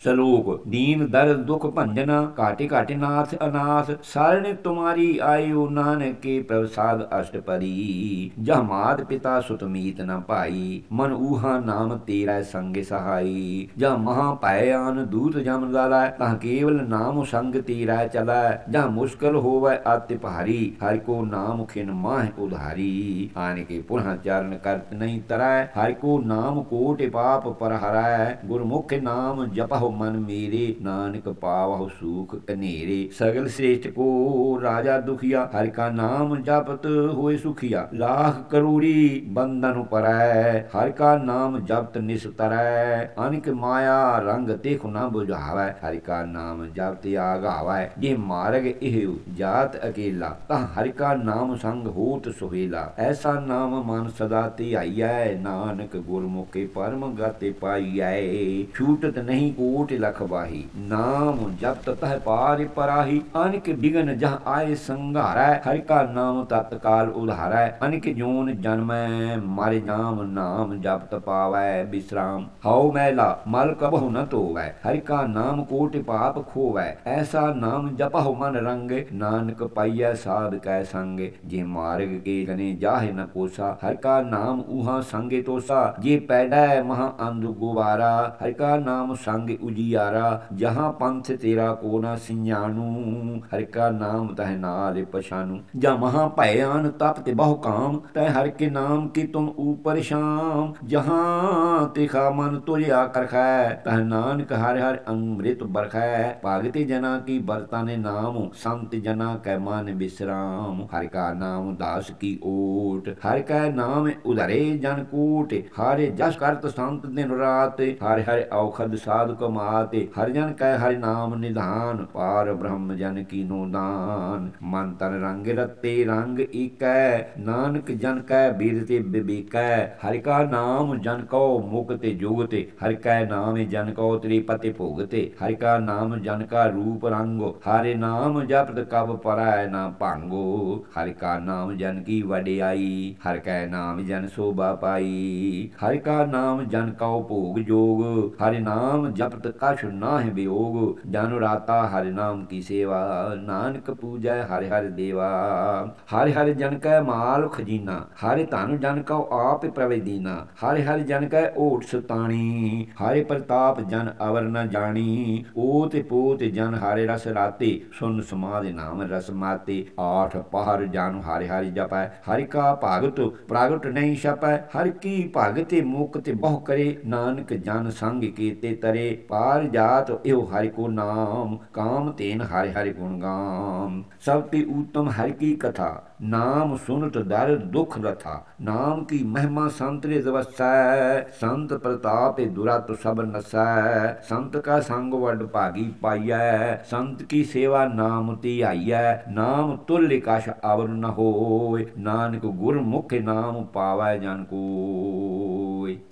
ਸ਼ਲੋਕ, ਦੀਨ, ਦਰਦ, ਦੁਖ, ਭੰਜਨ, ਘਾਟੇ ਘਾਟੇ, ਨਾਥ, ਅਨਾਥ, ਸਾਰਣ ਤੁਮਾਰੀ ਆਇਓ ਨਾਨਕ ਕੇ ਪ੍ਰਸਾਦ ਅਸ਼ਟਪਦੀ। ਜਹ ਮਾਤ ਪਿਤਾ ਸੁਤ ਮੀਤ ਨ ਭਾਈ, ਮਨ ਊਹਾ ਨਾਮ ਤੇਰਾ ਸੰਗ ਸਹਾਈ। ਜਹ ਮਹਾ ਭੈ ਦੂਤ ਜਮ ਗਾਲਾ ਤਹ ਕੇਵਲ ਨਾਮ ਸੰਗ ਤੇਰਾ ਚਲਾ। ਜਹ ਮੁਸ਼ਕਲ ਹੋਵੇ ਅਤਿ ਭਾਰੀ, ਹਰਿ ਕੋ ਨਾਮ ਖਿਨ ਮਾਹ ਉਧਾਰੀ। ਆਨ ਕੇ ਪੁਨਹ ਚਰਨ ਕਰਤ ਨਹੀਂ ਤਰੈ, ਹਰਿ ਕੋ ਨਾਮ ਕੋਟ ਪਾਪ ਪਰ ਹਰੈ ਗੁਰਮੁਖ ਨਾਮ ਜਪਹੁ ਮਨ ਮੇਰੇ ਨਾਨਕ ਪਾਵਹੁ ਸੂਖ ਕਨੇਰੇ ਸਗਲ ਸ੍ਰੇਸ਼ਟ ਕੋ ਰਾਜਾ ਦੁਖੀਆ, ਹਰਿ ਕਾ ਨਾਮ ਜਪਤ ਹੋਏ ਸੁਖੀਆ। ਲਾਖ ਕਰੂੜੀ ਬੰਧਨ ਪਰੈ ਹਰਿ ਕਾ ਨਾਮ ਜਪਤ ਨਿਸਤਰੈ ਅਨਿਕ ਮਾਇਆ ਰੰਗ ਤੇਖ ਨਾ 부ਝਾਵੈ ਹਰਿ ਕਾ ਨਾਮ ਜਪਤ ਆਗਾਵੈ। ਜੇ ਮਾਰਗ ਇਹ ਜਾਤ ਅਕੇਲਾ, ਤਾਂ ਹਰਿ ਕਾ ਨਾਮ ਸੰਗ ਹੋਤ ਸੁਹੇਲਾ। ਐਸਾ ਨਾਮ ਮਨ ਸਦਾ ਧਿਆਈਐ, ਨਾਨਕ ਗੁਰਮੁਖੇ ਪਰਮ ਗਤੇ ਪਾਈਐ। ਛੂਟਤ ਨਹੀਂ ਕੋਟ ਲਖ ਨਾਮ ਜਪਤ ਤਹ ਪਾਰਿ ਪਰਾਹੀ, ਅਨਿਕ ਬਿਗਨ ਜਹ ਆਏ ਸੰਘਾਰੈ, ਹਰਿ ਕਾ ਨਾਮ ਤਤਕਾਲ ਉਧਾਰੈ, ਅਨਿਕ ਜੋਨ ਜਨਮੈ, ਮਾਰੇ ਨਾਮ ਨਾਮ ਜਪਤ ਪਾਵੈ, ਬਿਸਰਾਮ। ਹਉ ਮੈਲਾ, ਮਲ ਕਬਹੁ ਨ ਧੋਵੈ, ਹਰਿ ਕਾ ਨਾਮ ਕੋਟ ਪਾਪ ਖੋਵੈ, ਐਸਾ ਨਾਮ ਜਪਹੁ ਮਨ ਰੰਗ, ਨਾਨਕ ਪਾਈਐ ਸਾਧ ਕੈ ਸੰਗ। ਜੇ ਮਾਰਗ ਕੇ ਗਨੇ ਜਾਹੇ ਨ ਕੋਸਾ, ਹਰਿ ਕਾ ਨਾਮ ਉਹਾ ਸੰਗੇ ਤੋਸਾ। ਜੇ ਪੈੜੈ ਮਹਾ ਅੰਧ ਗੁਵਾਰਾ ਹਰਿ ਕਾ ਨਾਮ ਸੰਗ ਉਜੀਆਰਾ ਜਹਾਂ ਪੰਥ ਤੇਰਾ ਕੋ ਨ ਸਿਆਣੂ, ਹਰਿ ਕਾ ਨਾਮ ਤਹਿ ਨਾਲ ਪਛਾਨੂ ਜਾਂ ਮਹਾ ਭੈ ਤਪ ਤੇ ਬਹੁ ਕਾਮ ਤੈ ਹਰਿ ਕੇ ਨਾਮ ਕੀ ਤੁਮ ਊਪਰ ਸ਼ਾਮ। ਜਹਾਂ ਤਿਖਾ ਮਨ ਤੁਰਿਆ ਕਰਖੈ, ਤਹ ਨਾਨਕ ਹਰਿ ਹਰਿ ਅੰਮ੍ਰਿਤ ਬਰਖੈ ਭਾਗਤੇ ਜਨਾ ਕੀ ਬਰਤਾਨੇ ਨਾਮ, ਸੰਤ ਜਨਾ ਕੈ ਮਨ ਬਿਸਰਾਮ। ਹਰਿ ਕਾ ਨਾਮ ਦਾਸ ਕੀ ਓਟ, ਹਰ ਕਾ ਨਾਮ ਉਧਰੇ ਜਨ ਕੋਟ। ਹਰਿ ਜਸ ਕਰਤ ਸੰਤ ਦਿਨ ਰਾਤ, ਹਰਿ ਹਰਿ ਔਖਦ ਸਾਧ ਕਮਾਤੇ ਹਰ ਜਨ ਕੈ ਹਰਿ ਨਾਮ ਨਿਧਾਨ, ਪਾਰ ਬ੍ਰਹਮ ਜਨ ਕੀਨੋ ਦਾਨ। ਮਨ ਤਨ ਰੰਗ ਰਤੇ ਰੰਗ ਈਕੈ, ਨਾਨਕ ਜਨ ਕੈ ਬੀਰ ਤੇ ਬਿਬੀਕੈ। ਹਰਿ ਕਾ ਨਾਮ ਜਨ ਕਉ ਮੁਕਤੇ ਜੁਗਤੇ, ਹਰਿ ਕੈ ਨਾਮ ਜਨ ਕਉ ਤ੍ਰਿਪਤਿ ਭੋਗਤੇ। ਹਰਿ ਕਾ ਨਾਮ ਜਨ ਕਾ ਰੂਪ ਰੰਗੋ, ਹਰਿ ਨਾਮ ਜਪਤ ਕਬ ਪਰੈ ਨਾ ਭਾਂਗੋ। ਹਰਿ ਕਾ ਨਾਮ ਜਨ ਕੀ ਵਡਿਆਈ, ਹਰਿ ਕੈ ਨਾਮ ਜਨ ਸੋਭਾ ਪਾਈ। ਹਰਿ ਕਾ ਨਾਮ ਜਨ ਕਉ ਭੋਗ ਜੋਗ, ਹਰਿ ਨਾਮ ਜਪਤ ਕਛ ਨਾਹਿ ਵਿਯੋਗ ਜਨ ਰਾਤਾ ਹਰਿ ਨਾਮ ਕੀ ਸੇਵਾ, ਨਾਨਕ ਪੂਜੈ ਹਰਿ ਹਰਿ ਦੇਵਾ। ਹਰਿ ਹਰਿ ਜਨ ਕੈ ਮਾਲ ਖਜੀਨਾ, ਹਰਿ ਧਨ ਜਨ ਕਉ ਆਪ ਪ੍ਰਵੇ ਦੀਨਾ। ਹਰਿ ਹਰਿ ਜਨ ਕੈ ਓਟ ਸੁਤਾਣੀ, ਹਰਿ ਪ੍ਰਤਾਪ ਜਨ ਅਵਰ ਨ ਜਾਣੀ। ਓਤ ਪੋਤ ਜਨ ਹਰਿ ਰਸ ਰਾਤੇ, ਸੁਨ ਦੇ ਨਾਮ ਰਸ ਮਾਤੇ। ਆਠ ਪਹਰ ਜਨ ਹਰਿ ਹਰਿ ਜਪੈ, ਹਰਿ ਕਾ ਭਗਤ ਪ੍ਰਗਟ ਨਹੀਂ ਛਪੈ। ਹਰਿ ਕੀ ਭਗਤੇ ਮੁਕਤ ਬਹੁ ਕਰੇ, ਨਾਨਕ ਜਨ ਸੰਗ ਕੀਤੇ ਤਰੇ। ਪਾਰ ਜਾਤ, ਇਹੋ ਹਰਿ ਕੋ ਨਾਮ, ਕਾਮ ਤੇਨ ਹਰਿ ਹਰਿ ਗੁਣ ਗਾਮ। ਸਭ ਤੇ ਉਤਮ ਹਰਿ ਕੀ ਕਥਾ, ਨਾਮ ਸੁਨਤ ਦਰਦ ਦੁਖ ਰਥਾ। ਨਾਮ ਕੀ ਮਹਿਮਾ ਸੰਤਰੇ ਜਵਸੈ, ਸੰਤ ਪ੍ਰਤਾਪੇ ਦੁਰਤ ਸਭ ਨਸੈ। ਸੰਤ ਕਾ ਸੰਗ ਵਡ ਭਾਗੀ ਪਾਈਐ, ਸੰਤ ਕੀ ਸੇਵਾ ਨਾਮ ਧਿਆਈਐ ਨਾਮ ਤੁਲ ਕਛ ਆਵਰ ਨ ਹੋਏ, ਨਾਨਕ ਗੁਰਮੁਖ ਨਾਮ ਪਾਵੈ ਜਨ ਕੋਇ